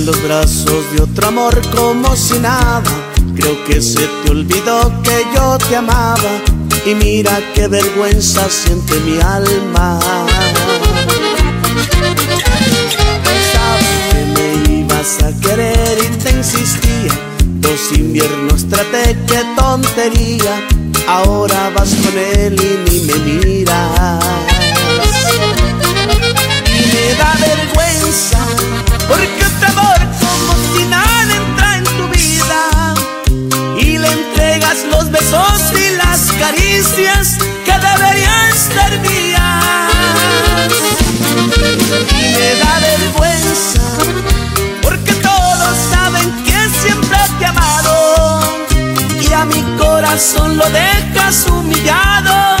En los brazos de otro amor como si nada. Creo que se te olvidó que yo te amaba. Y mira qué vergüenza siente mi alma. Pensaba que me ibas a querer y te insistía. Dos inviernos traté, qué tontería. Ahora vas con él y ni me miras. Besos y las caricias que deberían ser mías. Me da vergüenza porque todos saben que siempre te he amado y a mi corazón lo dejas humillado,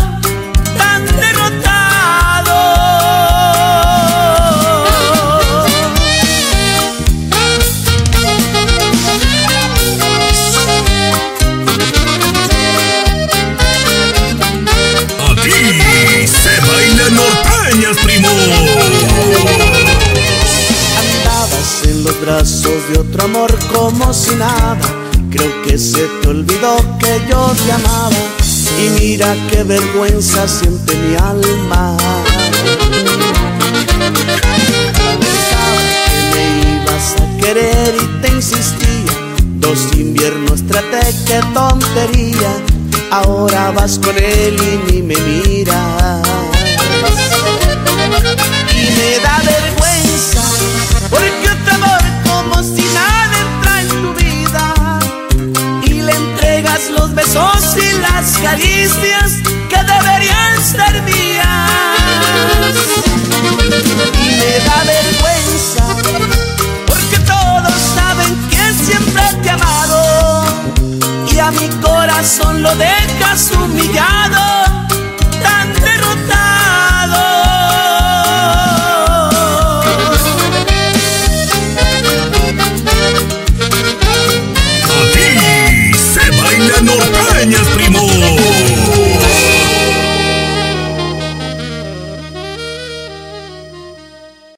brazos de otro amor como si nada. Creo que se te olvidó que yo te amaba. Y mira qué vergüenza siente mi alma. Pensaba que me ibas a querer y te insistía. Dos inviernos traté, qué tontería. Ahora vas con él y ni me miras. Caricias que deberían ser mías. Y me da vergüenza porque todos saben que siempre te he amado y a mi corazón lo dejas humillado,